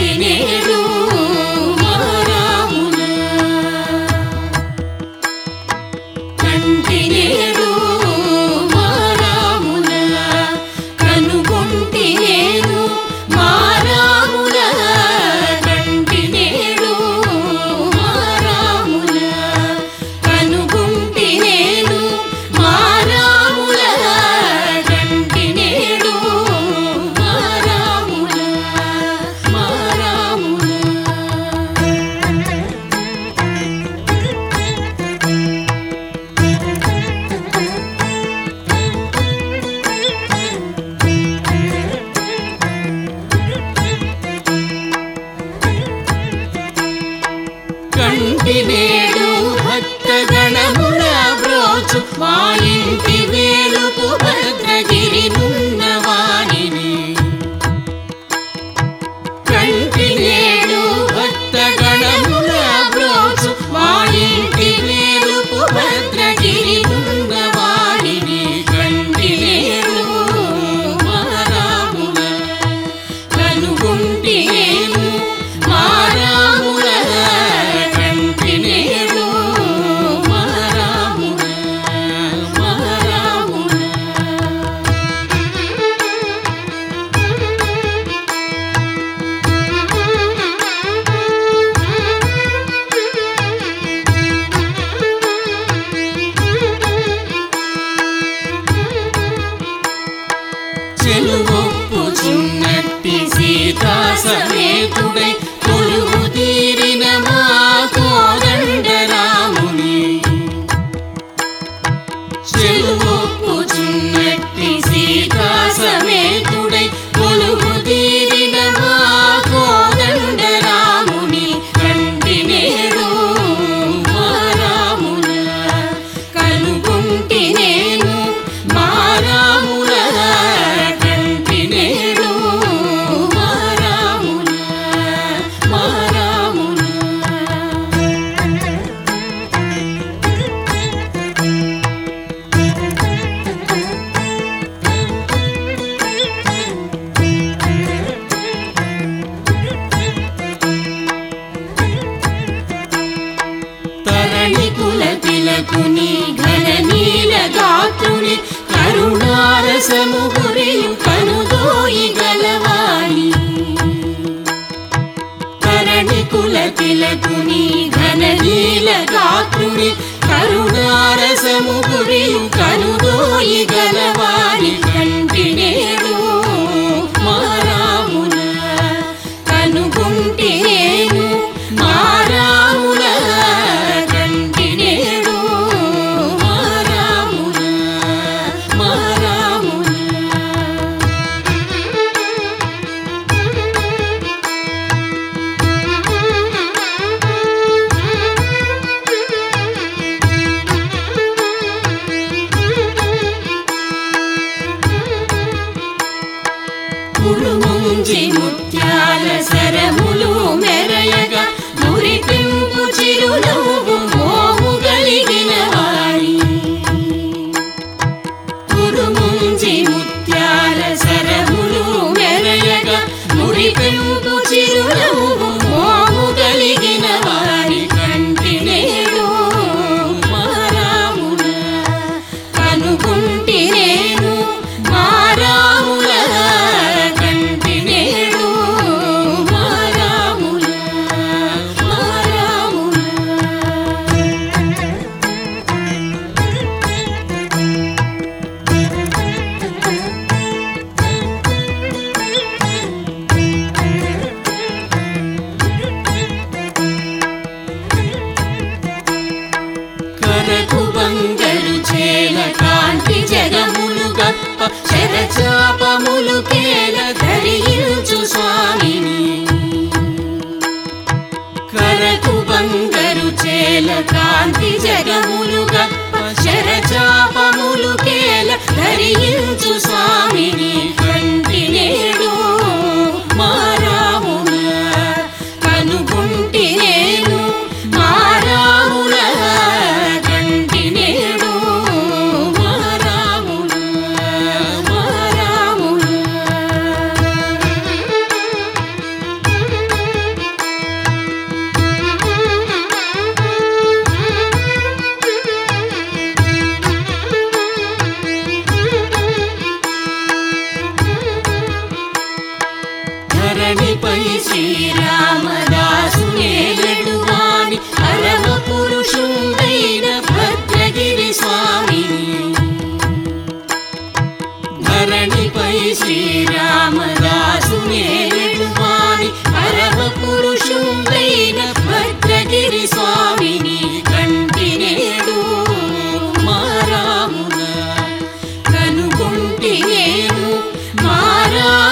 తినేరు కంటినేరు மாய துணை ഘനനീ ഘനനീല ഗാത്രുനി കരുണാരസമുഹുറിയു കനുദോയി ഗലവാണി കരണി കുലതിലകുനി ഘനനീല ഗാത്രുനി കരുണാരസമുഹുറിയു കനുദോയി ഗലവാണി సరసరములు మెరయగా మురిపింపు చిరునవ్వు మోము కలిగిన వారి. కురుముంజి ముత్యాల సరములు మెరయగా మురిపింపు చిరునవ్వు మోము కలిగిన వారి కంటి నేడు మారామున కనుకుంటినేను కరచాపములు కేలద मारा।